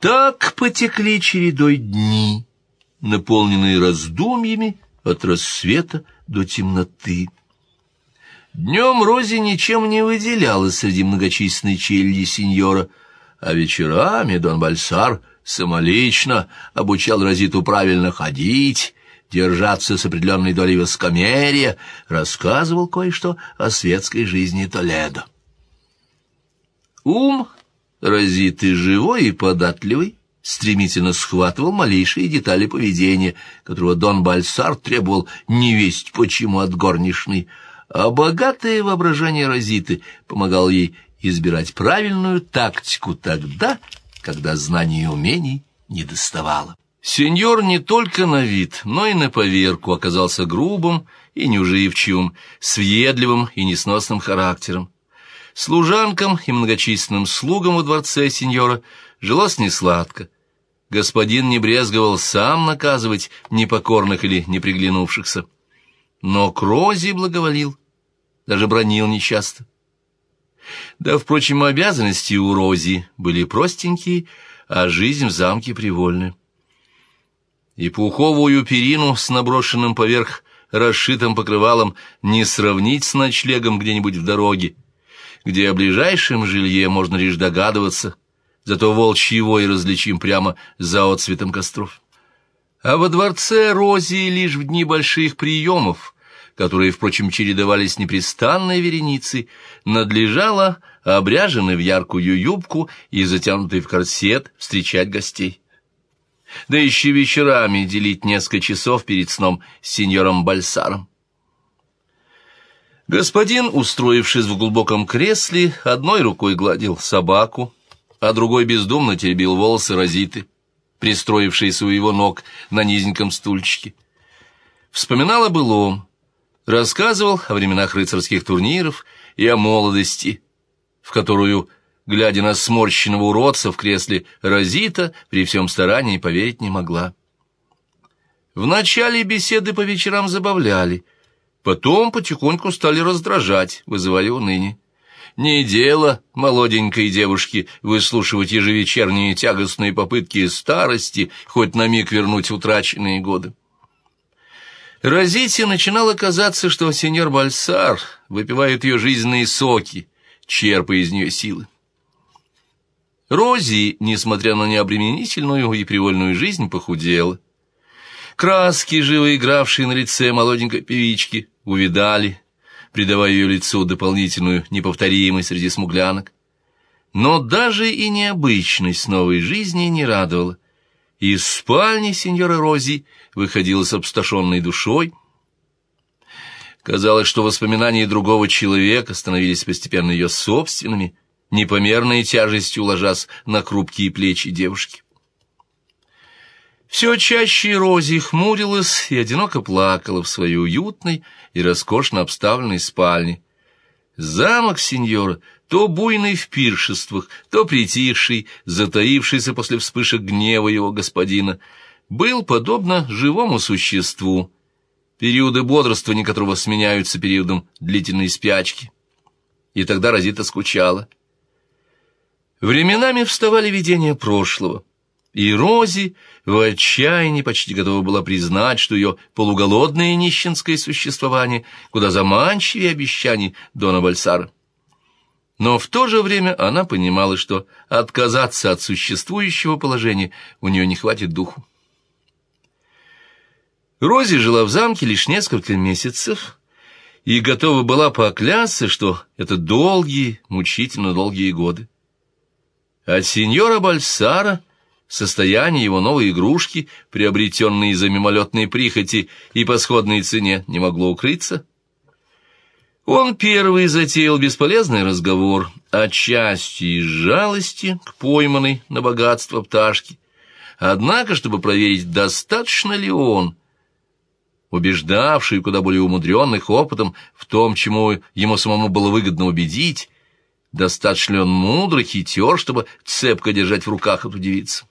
Так потекли чередой дни, наполненные раздумьями от рассвета до темноты. Днем Рози ничем не выделялась среди многочисленной челяди сеньора, а вечерами Дон Бальсар самолично обучал Розиту правильно ходить, держаться с определенной долей воскомерия, рассказывал кое-что о светской жизни Толедо. Ум Розиты живой и податливый, стремительно схватывал малейшие детали поведения, которого Дон Бальсар требовал невесть почему от горничной, а богатое воображение Розиты помогало ей избирать правильную тактику тогда, когда знаний и умений не доставало. Сеньор не только на вид, но и на поверку оказался грубым и неуживчивым, с въедливым и несносным характером. Служанкам и многочисленным слугам во дворце сеньора жилось несладко. Господин не брезговал сам наказывать непокорных или неприглянувшихся. Но к Розе благоволил, даже бронил нечасто. Да, впрочем, обязанности у Рози были простенькие, а жизнь в замке привольная. И пуховую перину с наброшенным поверх расшитым покрывалом не сравнить с ночлегом где-нибудь в дороге, где о ближайшем жилье можно лишь догадываться, зато волчьего и различим прямо за отцветом костров. А во дворце Рози лишь в дни больших приемов, которые, впрочем, чередовались непрестанной вереницей, надлежало, обряженной в яркую юбку и затянутой в корсет, встречать гостей. Да еще вечерами делить несколько часов перед сном с сеньором Бальсаром. Господин, устроившись в глубоком кресле, одной рукой гладил собаку, а другой бездумно теребил волосы Розиты, пристроившиеся у его ног на низеньком стульчике. Вспоминал о былом, рассказывал о временах рыцарских турниров и о молодости, в которую, глядя на сморщенного уродца в кресле, Розита при всем старании поверить не могла. В начале беседы по вечерам забавляли — Потом потихоньку стали раздражать, вызывая уныние. Не дело молоденькой девушке выслушивать ежевечерние тягостные попытки старости хоть на миг вернуть утраченные годы. Розите начинало казаться, что сеньор Бальсар выпивает ее жизненные соки, черпая из нее силы. Рози, несмотря на необременительную и привольную жизнь, похудела. Краски, живо игравшие на лице молоденькой певички, увидали, придавая ее лицу дополнительную неповторимость среди смуглянок. Но даже и необычность новой жизни не радовала. Из спальни сеньора Рози выходила с обсташенной душой. Казалось, что воспоминания другого человека становились постепенно ее собственными, непомерной тяжестью ложась на хрупкие плечи девушки. Все чаще Рози хмурилась и одиноко плакала в своей уютной и роскошно обставленной спальне. Замок сеньора, то буйный в пиршествах, то притихший, затаившийся после вспышек гнева его господина, был подобно живому существу, периоды бодрствования которого сменяются периодом длительной спячки. И тогда Розита скучала. Временами вставали видения прошлого — и Рози в отчаянии почти готова была признать, что ее полуголодное нищенское существование куда заманчивее обещаний Дона Бальсара. Но в то же время она понимала, что отказаться от существующего положения у нее не хватит духу. Рози жила в замке лишь несколько месяцев и готова была поклясться, что это долгие, мучительно долгие годы. От сеньора Бальсара Состояние его новой игрушки, приобретенной из-за мимолетной прихоти и по сходной цене, не могло укрыться. Он первый затеял бесполезный разговор, отчасти из жалости к пойманной на богатство пташке. Однако, чтобы проверить, достаточно ли он, убеждавший куда более умудренных опытом в том, чему ему самому было выгодно убедить, достаточно ли он мудрый, хитер, чтобы цепко держать в руках эту девицу.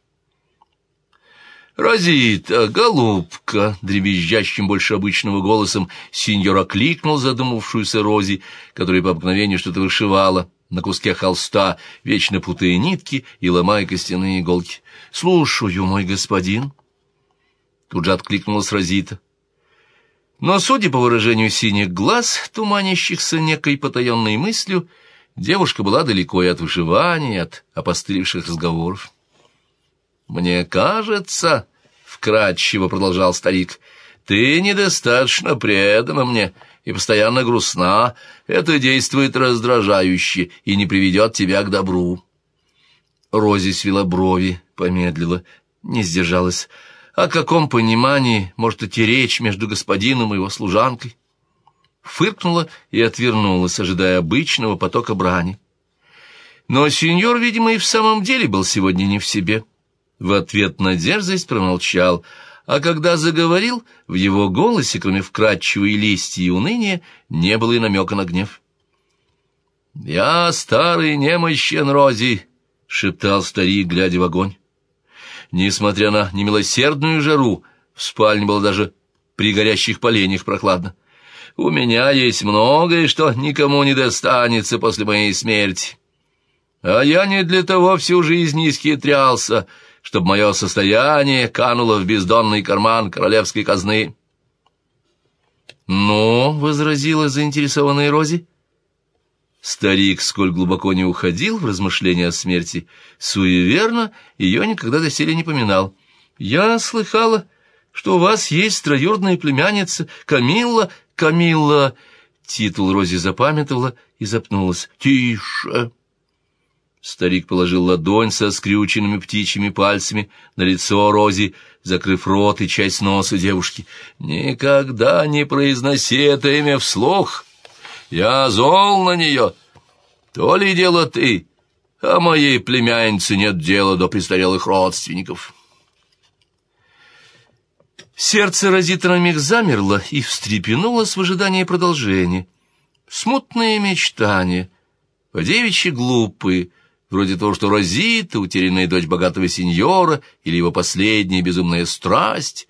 «Розита, голубка!» — дребезжащим больше обычного голосом сеньор окликнул задумавшуюся Рози, которая по обыкновению что-то вышивала на куске холста, вечно путая нитки и ломая костяные иголки. «Слушаю, мой господин!» Тут же откликнулась Розита. Но, судя по выражению синих глаз, туманящихся некой потаенной мыслью, девушка была далеко и от вышивания, и от опостылевших разговоров. «Мне кажется, — вкратчиво продолжал старик, — ты недостаточно предана мне и постоянно грустна. Это действует раздражающе и не приведет тебя к добру». Рози свела брови, помедлила, не сдержалась. О каком понимании может идти речь между господином и его служанкой? Фыркнула и отвернулась, ожидая обычного потока брани. Но сеньор, видимо, и в самом деле был сегодня не в себе. В ответ на дерзость промолчал, а когда заговорил, в его голосе, кроме вкрадчивой лести и уныния, не было и намека на гнев. «Я старый немощен, Рози», — шептал старик, глядя в огонь. Несмотря на немилосердную жару, в спальне было даже при горящих поленьях прохладно. У меня есть многое, что никому не достанется после моей смерти. А я не для того всю жизнь исхитрялся, чтобы мое состояние кануло в бездонный карман королевской казны. «Ну», — возразила заинтересованная Рози, — Старик, сколь глубоко не уходил в размышления о смерти, суеверно ее никогда доселе не поминал. «Я слыхала, что у вас есть троюродная племянница Камилла, Камилла...» Титул Рози запамятовала и запнулась. «Тише!» Старик положил ладонь со скрюченными птичьими пальцами на лицо Рози, закрыв рот и часть носа девушки. «Никогда не произноси это имя вслух!» Я зол на нее. То ли дело ты, а моей племяннице нет дела до престарелых родственников. Сердце Розита на миг замерло и встрепенулось в ожидании продолжения. Смутные мечтания, по-девичьи глупые, вроде того, что Розита, утерянная дочь богатого сеньора, или его последняя безумная страсть,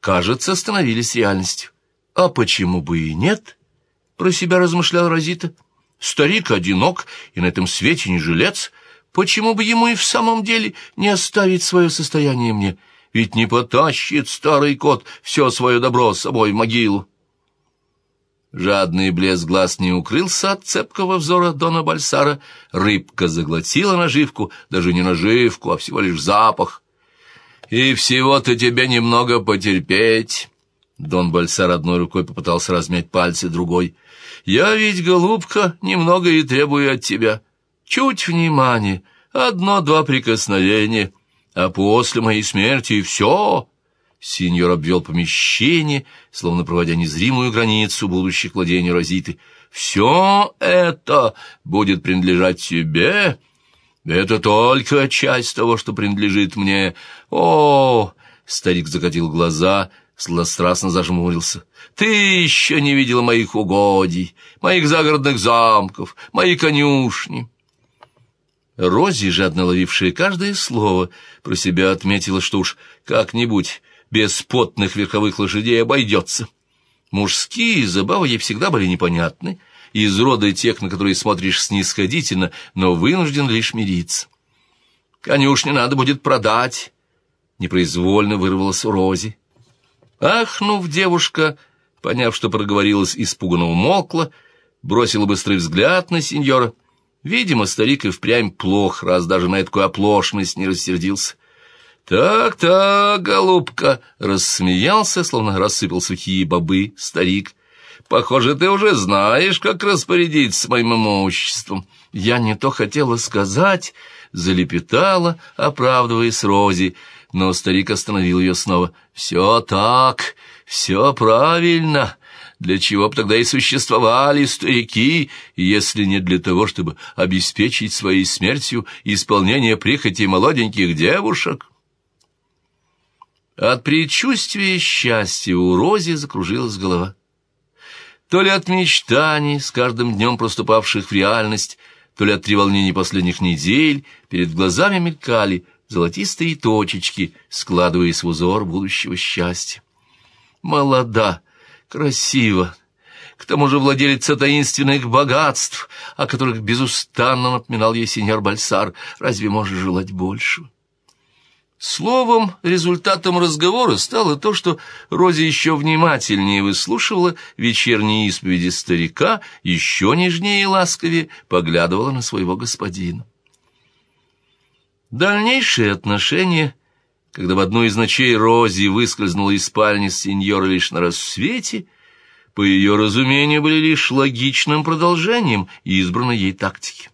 кажется, становились реальностью. А почему бы и нет? — про себя размышлял Розита. «Старик одинок и на этом свете не жилец. Почему бы ему и в самом деле не оставить свое состояние мне? Ведь не потащит старый кот все свое добро с собой в могилу». Жадный блеск глаз не укрылся от цепкого взора Дона Бальсара. Рыбка заглотила наживку, даже не наживку, а всего лишь запах. «И всего-то тебе немного потерпеть». Дон Бальсар одной рукой попытался размять пальцы, другой — я ведь, голубка, немного и требую от тебя. Чуть внимания, одно-два прикосновения, а после моей смерти все...» Синьор обвел помещение, словно проводя незримую границу будущих владений Розиты. «Все это будет принадлежать тебе. Это только часть того, что принадлежит мне. О!» — старик закатил глаза — Злострастно зажмурился. «Ты еще не видела моих угодий, моих загородных замков, мои конюшни!» Рози, жадно ловившая каждое слово, про себя отметила, что уж как-нибудь без потных верховых лошадей обойдется. Мужские забавы ей всегда были непонятны, из рода тех, на которые смотришь снисходительно, но вынужден лишь мириться. «Конюшни надо будет продать», — непроизвольно вырвалась Рози. Ахнув, девушка, поняв, что проговорилась, испуганно умолкла, бросила быстрый взгляд на сеньора. Видимо, старик и впрямь плох, раз даже на такую оплошность не рассердился. «Так-так, голубка!» — рассмеялся, словно рассыпал сухие бобы старик. «Похоже, ты уже знаешь, как распорядиться моим имуществом. Я не то хотела сказать...» — залепетала, оправдываясь Рози, — но старик остановил ее снова. «Все так, все правильно. Для чего бы тогда и существовали старики, если не для того, чтобы обеспечить своей смертью исполнение прихоти молоденьких девушек?» От предчувствия счастья у Рози закружилась голова. То ли от мечтаний, с каждым днем проступавших в реальность, то ли от треволнений последних недель, перед глазами мелькали — золотистые точечки, складываясь в узор будущего счастья. Молода, красиво, к тому же владелица таинственных богатств, о которых безустанно напоминал ей сеньор Бальсар. Разве можешь желать большего? Словом, результатом разговора стало то, что Рози еще внимательнее выслушивала вечерние исповеди старика, еще нежнее и ласковее поглядывала на своего господина. Дальнейшие отношения, когда в одну из ночей Рози выскользнула из спальни сеньора лишь на рассвете, по ее разумению, были лишь логичным продолжением избранной ей тактики.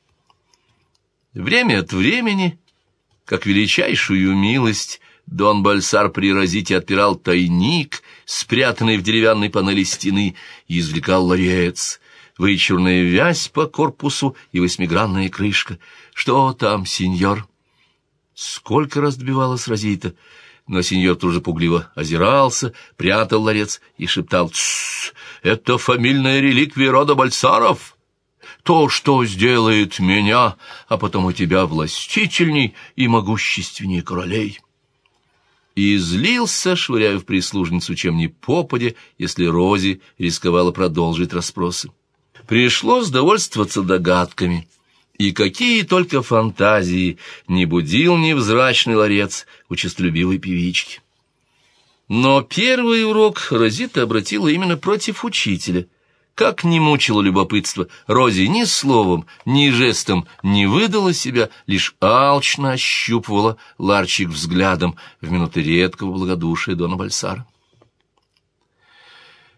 Время от времени как величайшую милость, Дон Бальсар при разите отпирал тайник, спрятанный в деревянной панели стены, и извлекал ларец, вычурная вязь по корпусу и восьмигранная крышка. «Что там, сеньор?» Сколько раз добивалась Розита, но сеньор тут же пугливо озирался, прятал ларец и шептал «Тссс, это фамильная реликвия рода Бальсаров!» То, что сделает меня, а потом и тебя властительней и могущественнее королей. И злился, швыряя в прислужницу чем ни попадя, если Рози рисковала продолжить расспросы. Пришлось довольствоваться догадками, и какие только фантазии не будил невзрачный ларец у честолюбивой певички. Но первый урок Розита обратила именно против учителя — как не мучило любопытство, Рози ни словом, ни жестом не выдала себя, лишь алчно ощупывала ларчик взглядом в минуты редкого благодушия Дона Бальсара.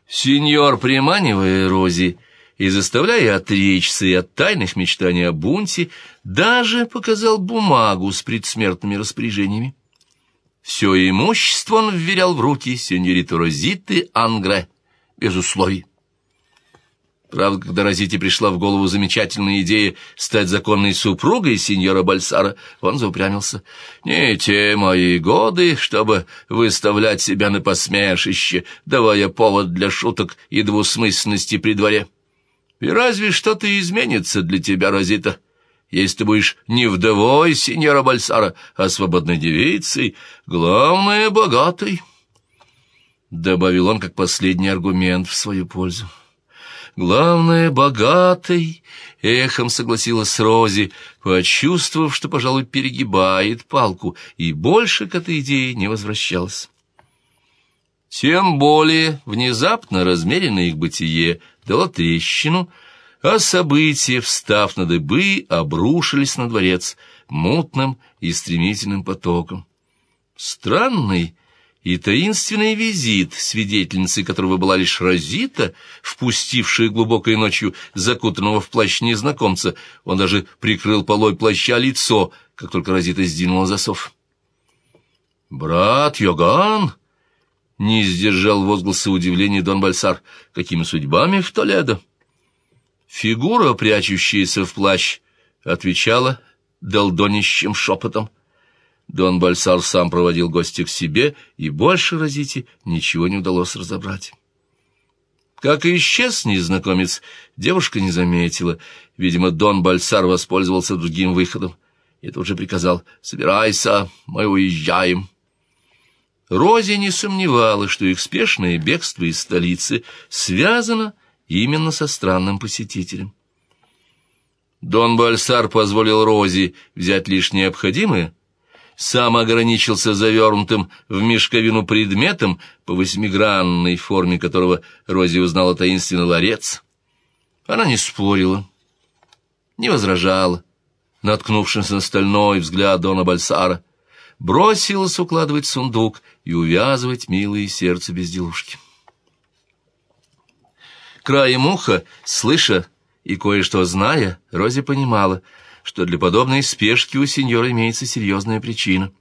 Сеньор, приманивая Рози и заставляя отречься и от тайных мечтаний о бунте, даже показал бумагу с предсмертными распоряжениями. Все имущество он вверял в руки сеньориту Розиты Ангре, без условий. Правда, когда Розите пришла в голову замечательная идея стать законной супругой сеньора Бальсара, он заупрямился. «Не те мои годы, чтобы выставлять себя на посмешище, давая повод для шуток и двусмысленности при дворе. И разве что-то изменится для тебя, Розита?» Если ты будешь не вдовой сеньора Бальсара, а свободной девицей, главное — богатой, — добавил он как последний аргумент в свою пользу. Главное, богатый, — эхом согласилась Рози, почувствовав, что, пожалуй, перегибает палку, и больше к этой идее не возвращалась. Тем более внезапно размеренное их бытие дало трещину, а события, встав на дыбы, обрушились на дворец мутным и стремительным потоком. Странный и таинственный визит, свидетельницей которого была лишь Розита, впустившая глубокой ночью закутанного в плащ незнакомца, он даже прикрыл полой плаща лицо, как только Розита сдвинула засов. «Брат Йоган!» — не сдержал возгласа удивления Дон Бальсар. «Какими судьбами в Толедо?» Фигура, прячущаяся в плащ, отвечала долдонищем шепотом — Дон Бальсар сам проводил гостя к себе, и больше Розите ничего не удалось разобрать. Как и исчез незнакомец, девушка не заметила. Видимо, Дон Бальсар воспользовался другим выходом. И тут же приказал «Собирайся, мы уезжаем». Рози не сомневалась, что их спешное бегство из столицы связано именно со странным посетителем. Дон Бальсар позволил Рози взять лишь необходимое, сам ограничился завернутым в мешковину предметом, по восьмигранной форме которого Рози узнала таинственный ларец. Она не спорила, не возражала, наткнувшись на стальной взгляд Дона Бальсара, бросилась укладывать сундук и увязывать милые сердце безделушки. Краем уха, слыша и кое-что зная, Рози понимала — что для подобной спешки у сеньора имеется серьезная причина.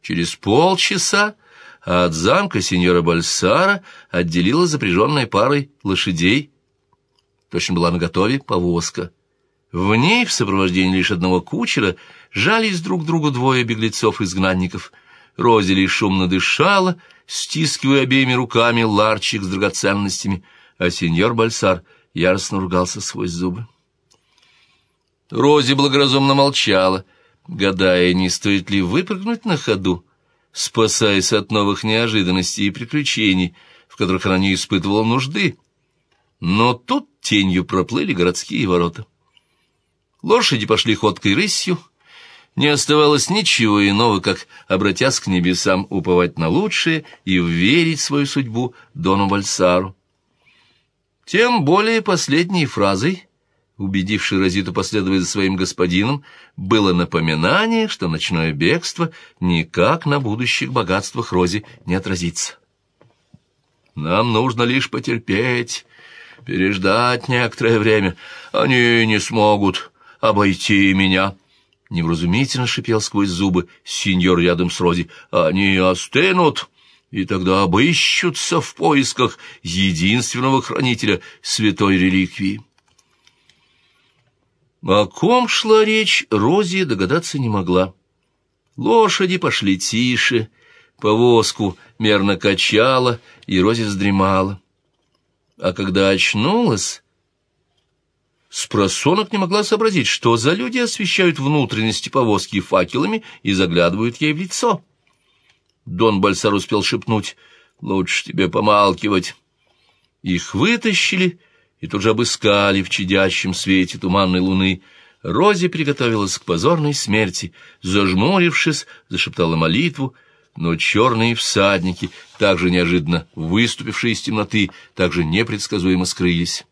Через полчаса от замка сеньора Бальсара отделила запряженная парой лошадей. Точно была наготове повозка. В ней, в сопровождении лишь одного кучера, жались друг другу двое беглецов-изгнанников. Розели шумно дышала, стискивая обеими руками ларчик с драгоценностями, а сеньор Бальсар яростно ругался сквозь зубы. Рози благоразумно молчала, гадая, не стоит ли выпрыгнуть на ходу, спасаясь от новых неожиданностей и приключений, в которых она не испытывала нужды. Но тут тенью проплыли городские ворота. Лошади пошли ходкой рысью, не оставалось ничего иного, как, обратясь к небесам, уповать на лучшее и верить свою судьбу Дону Бальсару. Тем более последней фразой, убедившей Розиту последовать за своим господином, было напоминание, что ночное бегство никак на будущих богатствах Рози не отразится. «Нам нужно лишь потерпеть, переждать некоторое время. Они не смогут обойти меня». Невразумительно шипел сквозь зубы сеньор рядом с Рози. «Они остынут, и тогда обыщутся в поисках единственного хранителя святой реликвии». О ком шла речь, Рози догадаться не могла. Лошади пошли тише, повозку мерно качала, и Рози вздремала. А когда очнулась, с просонок не могла сообразить, что за люди освещают внутренности повозки факелами и заглядывают ей в лицо. Дон Бальсар успел шепнуть «Лучше тебе помалкивать». Их вытащили и тут же обыскали в чадящем свете туманной луны. Рози приготовилась к позорной смерти, зажмурившись, зашептала молитву, но черные всадники, также неожиданно выступившие из темноты, также непредсказуемо скрылись.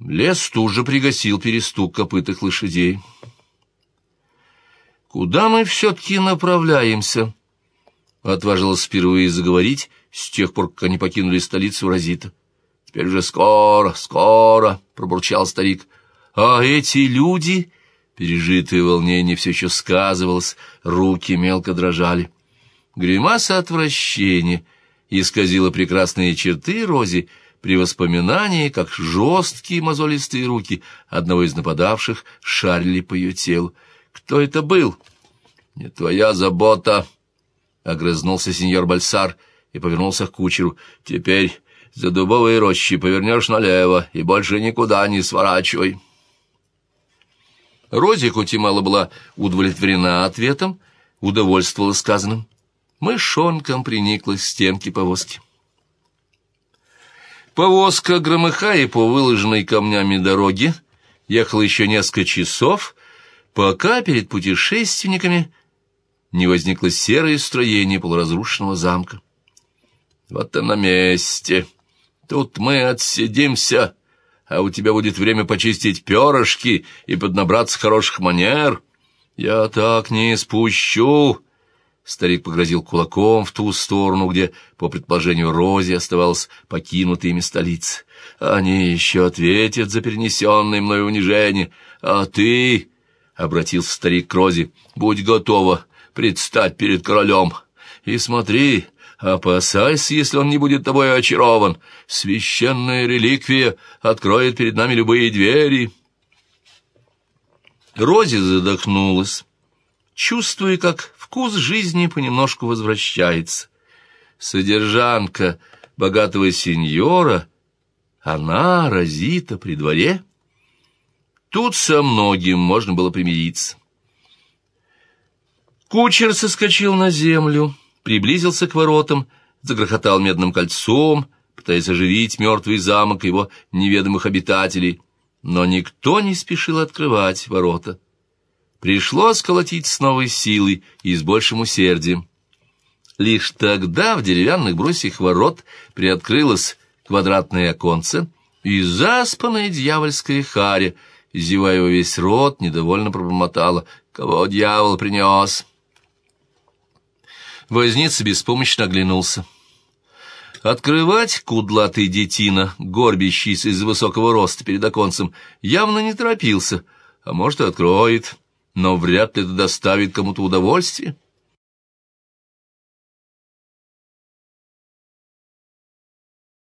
Лес тут же пригасил перестук копытых лошадей. «Куда мы все-таки направляемся?» — отважилась впервые заговорить с тех пор, как они покинули столицу Розита. «Теперь же скоро, скоро!» — пробурчал старик. «А эти люди...» Пережитое волнение все еще сказывалось, руки мелко дрожали. Гримаса отвращения исказила прекрасные черты Рози, при воспоминании, как жесткие мозолистые руки одного из нападавших шарили по ее телу. «Кто это был?» «Не твоя забота», — огрызнулся сеньор Бальсар и повернулся к кучеру. «Теперь за дубовые рощи повернешь налево и больше никуда не сворачивай». Рози, хоть и мало была удовлетворена ответом, удовольствовалась сказанным. Мышонком приникла к стенке повозки. Повозка, громыхая по выложенной камнями дороге, ехала еще несколько часов, пока перед путешественниками не возникло серое строение полуразрушенного замка. «Вот и на месте. Тут мы отсидимся, а у тебя будет время почистить перышки и поднабраться хороших манер. Я так не спущу!» Старик погрозил кулаком в ту сторону, где, по предположению Рози, оставалась покинутая ими столица. «Они еще ответят за перенесенное мною унижение. А ты...» — обратился старик к Рози. «Будь готова предстать перед королем. И смотри, опасайся, если он не будет тобой очарован. Священная реликвия откроет перед нами любые двери». Рози задохнулась, чувствуя, как вкус жизни понемножку возвращается. Содержанка богатого сеньора, она, Розита, при дворе. Тут со многим можно было примириться. Кучер соскочил на землю, приблизился к воротам, загрохотал медным кольцом, пытаясь оживить мертвый замок его неведомых обитателей, но никто не спешил открывать ворота. Пришлось колотить с новой силой и с большим усердием. Лишь тогда в деревянных брусьях ворот приоткрылось квадратное оконце, и заспанная дьявольская харя, зевая во весь рот, недовольно пробормотала. «Кого дьявол принес?» Возница беспомощно оглянулся. Открывать кудлатый детина, горбящийся из высокого роста перед оконцем, явно не торопился, а может, и откроет но вряд ли это доставит кому-то удовольствие.